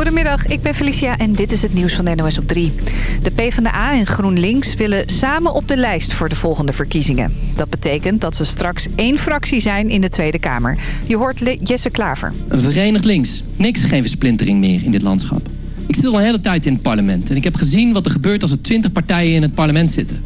Goedemiddag, ik ben Felicia en dit is het nieuws van NOS op 3. De PvdA en GroenLinks willen samen op de lijst voor de volgende verkiezingen. Dat betekent dat ze straks één fractie zijn in de Tweede Kamer. Je hoort Jesse Klaver. Een verenigd links. Niks geen versplintering meer in dit landschap. Ik zit al een hele tijd in het parlement en ik heb gezien wat er gebeurt als er twintig partijen in het parlement zitten.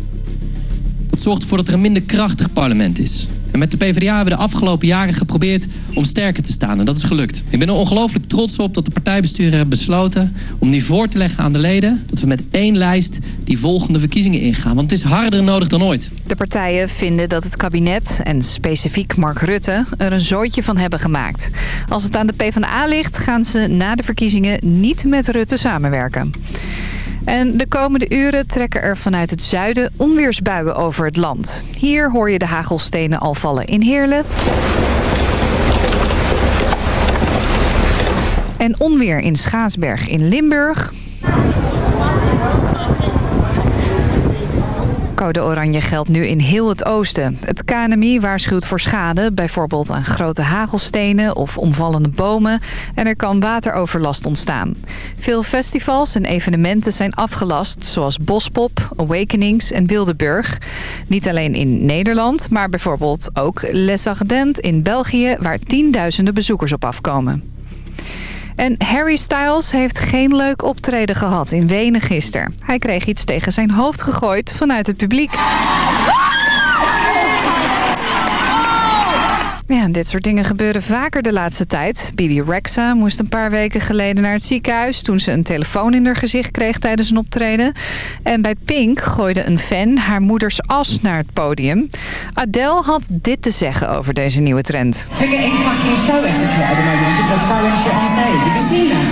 Dat zorgt ervoor dat er een minder krachtig parlement is. En met de PvdA hebben we de afgelopen jaren geprobeerd om sterker te staan. En dat is gelukt. Ik ben er ongelooflijk trots op dat de partijbesturen hebben besloten... om die voor te leggen aan de leden... dat we met één lijst die volgende verkiezingen ingaan. Want het is harder nodig dan ooit. De partijen vinden dat het kabinet, en specifiek Mark Rutte... er een zooitje van hebben gemaakt. Als het aan de PvdA ligt, gaan ze na de verkiezingen niet met Rutte samenwerken. En de komende uren trekken er vanuit het zuiden onweersbuien over het land. Hier hoor je de hagelstenen al vallen in Heerlen. En onweer in Schaatsberg in Limburg. Code oranje geldt nu in heel het oosten. Het KNMI waarschuwt voor schade, bijvoorbeeld aan grote hagelstenen of omvallende bomen. En er kan wateroverlast ontstaan. Veel festivals en evenementen zijn afgelast, zoals Bospop, Awakenings en Wildeburg. Niet alleen in Nederland, maar bijvoorbeeld ook Les Ardentes in België, waar tienduizenden bezoekers op afkomen. En Harry Styles heeft geen leuk optreden gehad in Wenen gisteren. Hij kreeg iets tegen zijn hoofd gegooid vanuit het publiek. Ja, dit soort dingen gebeuren vaker de laatste tijd. Bibi Rexa moest een paar weken geleden naar het ziekenhuis... toen ze een telefoon in haar gezicht kreeg tijdens een optreden. En bij Pink gooide een fan haar moeders as naar het podium. Adele had dit te zeggen over deze nieuwe trend. Figure in fucking show etiquette at the moment because throwing shit on stage. Have you seen that?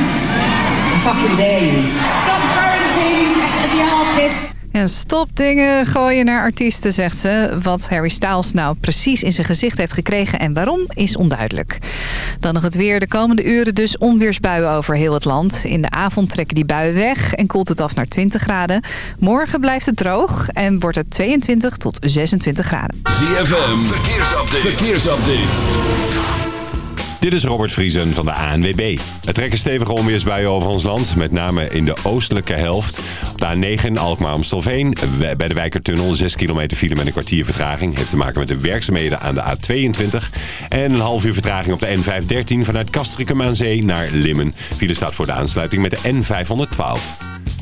I fucking dare you. Stop throwing things at the artist. Ja, stop dingen gooien naar artiesten, zegt ze. Wat Harry Styles nou precies in zijn gezicht heeft gekregen en waarom is onduidelijk. Dan nog het weer. De komende uren dus onweersbuien over heel het land. In de avond trekken die buien weg en koelt het af naar 20 graden. Morgen blijft het droog en wordt het 22 tot 26 graden. ZFM, verkeersupdate. verkeersupdate. Dit is Robert Vriesen van de ANWB. Het trekken stevige onweersbuien over ons land, met name in de oostelijke helft. Op de A9 Alkmaar-Amstelveen, bij de Wijkertunnel 6 kilometer file met een kwartier vertraging. Heeft te maken met de werkzaamheden aan de A22. En een half uur vertraging op de N513 vanuit Castricum aan Zee naar Limmen. File staat voor de aansluiting met de N512.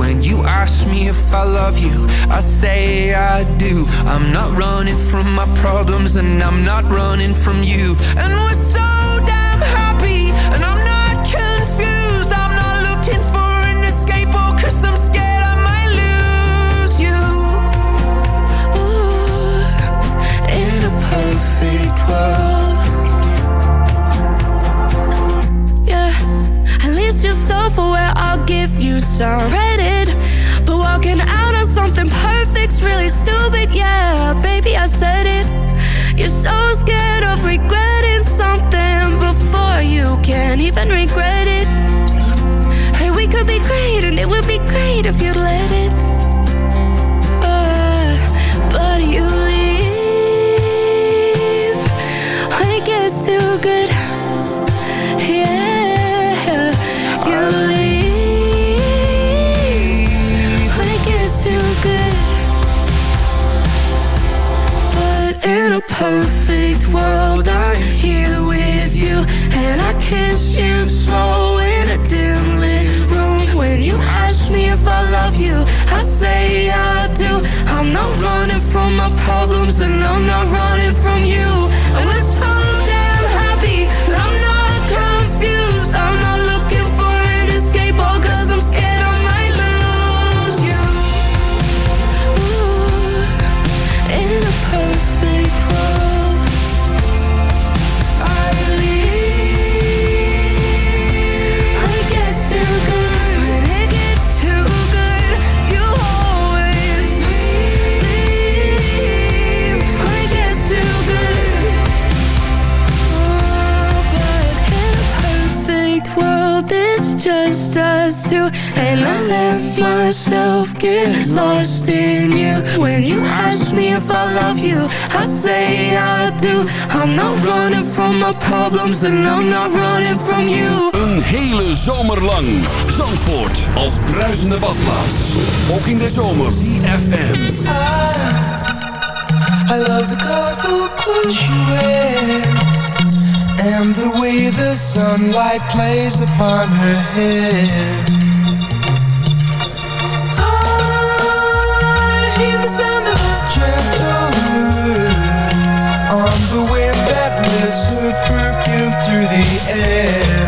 When you ask me if I love you, I say I do. I'm not running from my problems, and I'm not running from you. And we're so I'm not running from my problems, and I'm not running from you. And I let myself get lost in you. When you ask me if I love you, I say I do. I'm not running from my problems, and I'm not running from you. Een hele zomer lang. Zandvoort als bruisende badplaats. Ook in de zomer. CFM. I love the colorful clothes she wears And the way the sunlight plays upon her hair It's a perfume through the air.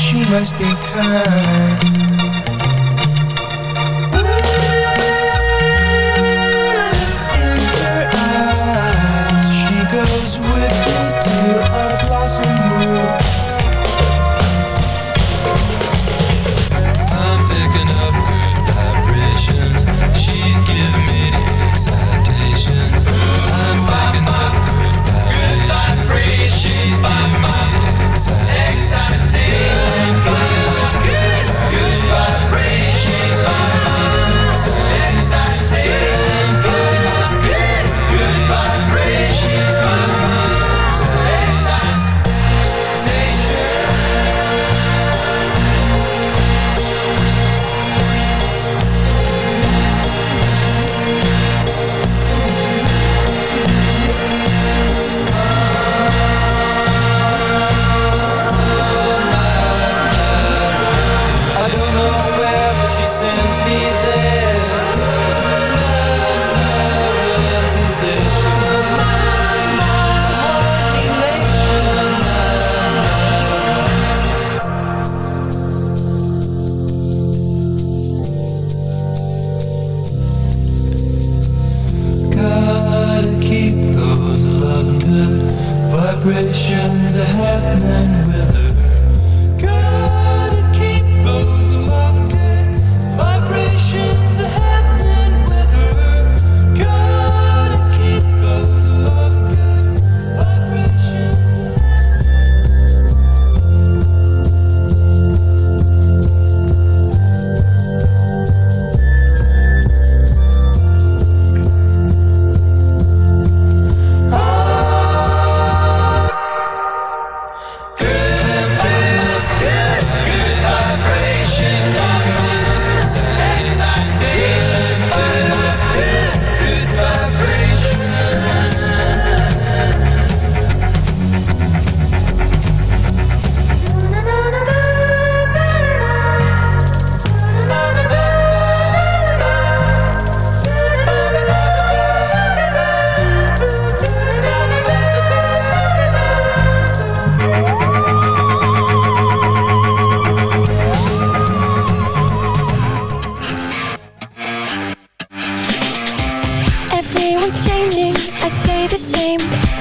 She must be kind. Changing, I stay the same.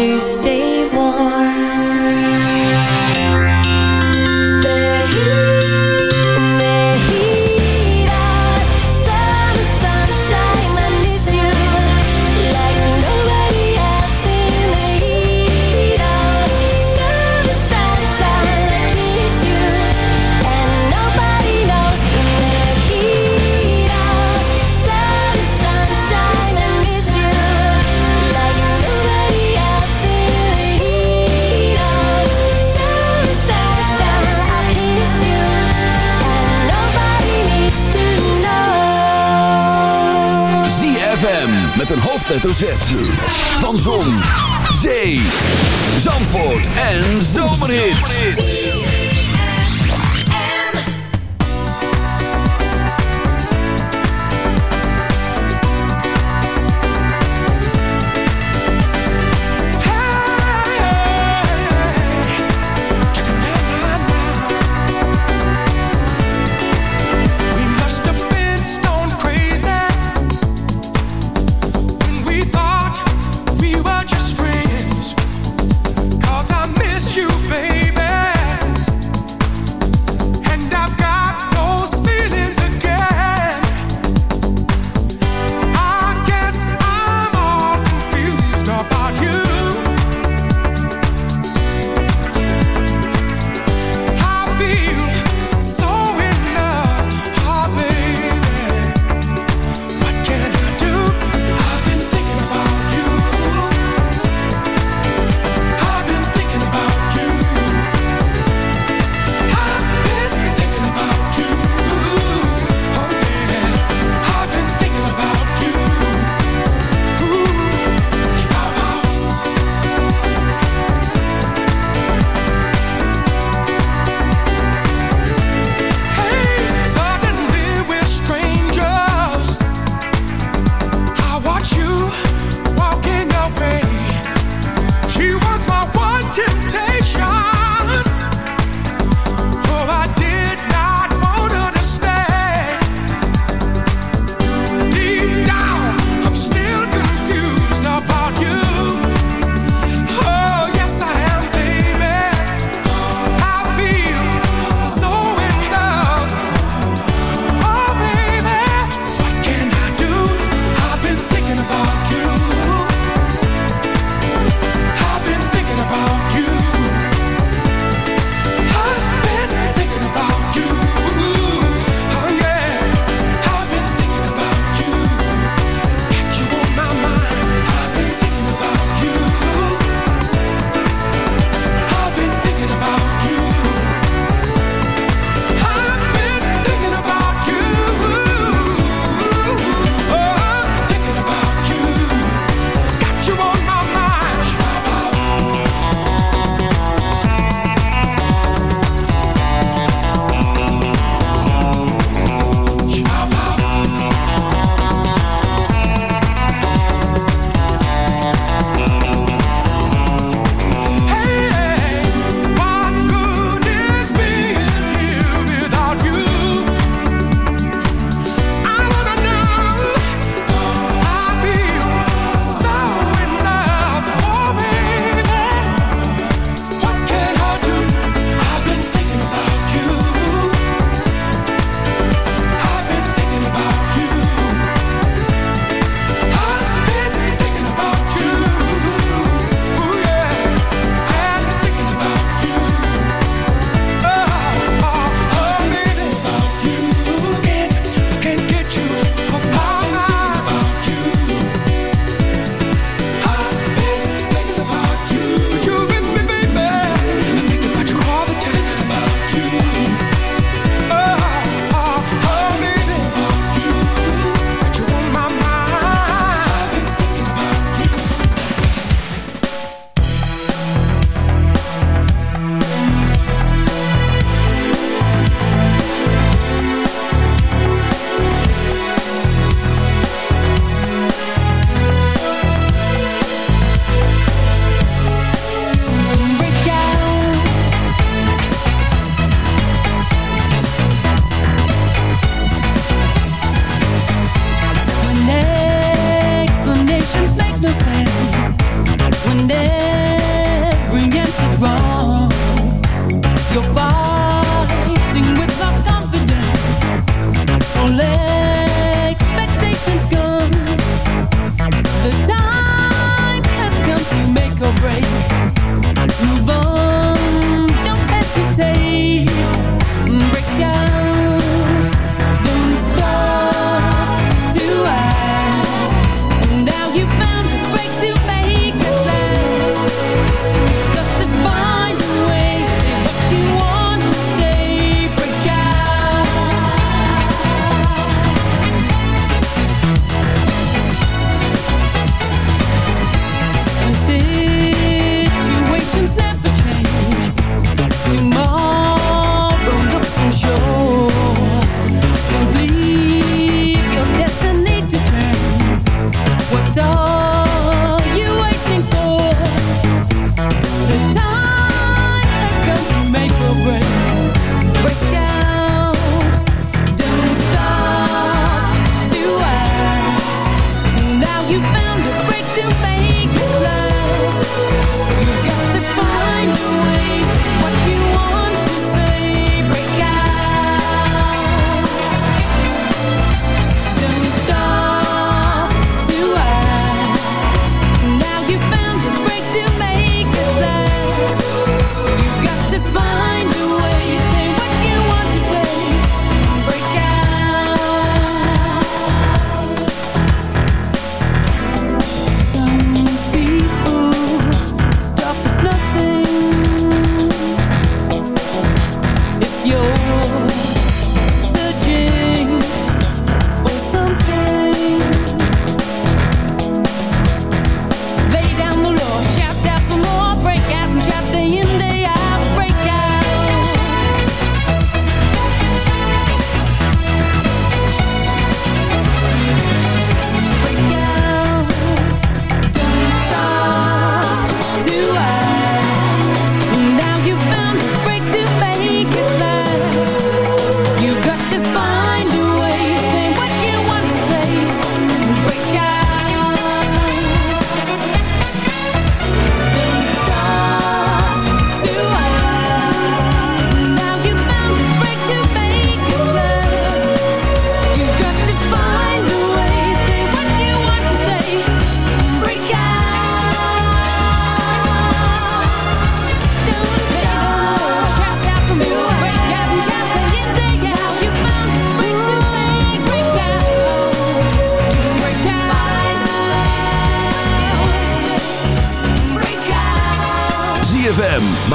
she's hoofdletter Z.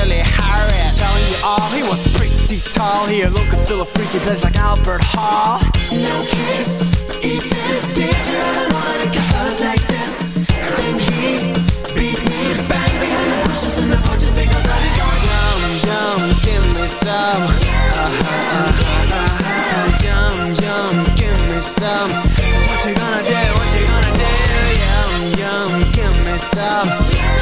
Severely harried. Telling you all, he was pretty tall. He looked a freaky place like Albert Hall. No kisses, even this did you ever wanna get hurt like this? Then he beat me bang behind the bushes and the bushes because I did going Yum, yum, give me some. Uh-huh, uh-huh, uh-huh. Yum, yum, give me some. So what you gonna do? What you gonna do? Yum, yum, give me some.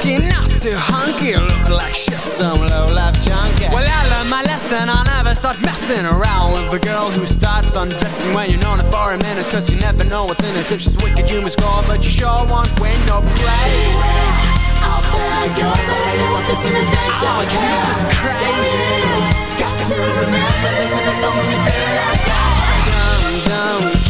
Funky, not too hunky, look like shit, some low life junkie. Well, I learned my lesson, I'll never start messing around with the girl who starts undressing when you're known it for a minute, cause you never know what's in it. If she's wicked, you must score, but you sure won't win no praise. Out there goes, I really want this in the day. Oh, Jesus Christ. Got to remember this and it's the only thing I got. Yum, give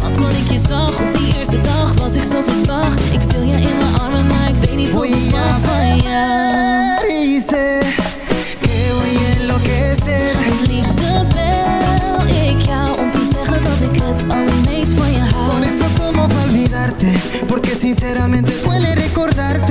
zag. Op die eerste dag was ik zo verslag Ik viel je in mijn armen, maar ik weet niet hoe ik mag van jou Hice que voy a enloquecer. Het liefste bel ik jou om te zeggen dat ik het allermeest van je hou. Por eso como pa olvidarte? Porque sinceramente duele recordarte.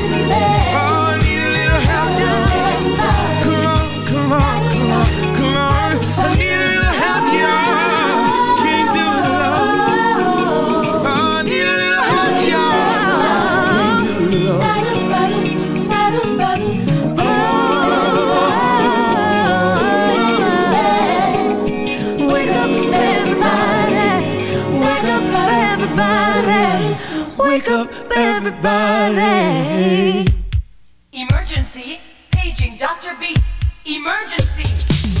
Everybody. Emergency, paging Dr. Beat. Emergency.